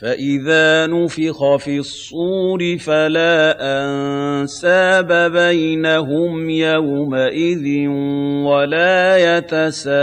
فَإِذَا نُفِخَ فِي الصُّورِ فَلَا أَنسَابَ بَيْنَهُمْ يَوْمَئِذٍ وَلَا يَتَسَاءَلُونَ